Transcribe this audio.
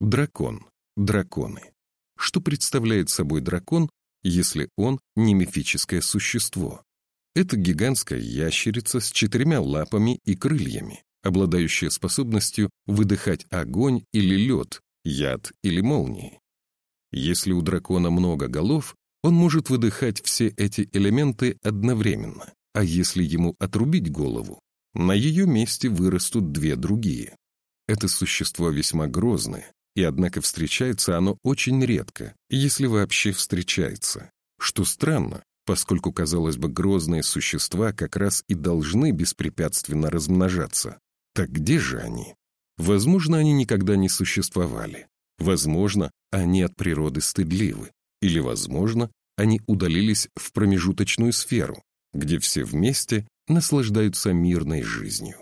Дракон. Драконы. Что представляет собой дракон, если он не мифическое существо? Это гигантская ящерица с четырьмя лапами и крыльями, обладающая способностью выдыхать огонь или лед, яд или молнии. Если у дракона много голов, он может выдыхать все эти элементы одновременно, а если ему отрубить голову, на ее месте вырастут две другие. Это существо весьма грозное, и однако встречается оно очень редко, если вообще встречается. Что странно, поскольку, казалось бы, грозные существа как раз и должны беспрепятственно размножаться. Так где же они? Возможно, они никогда не существовали. Возможно, они от природы стыдливы. Или, возможно, они удалились в промежуточную сферу, где все вместе наслаждаются мирной жизнью.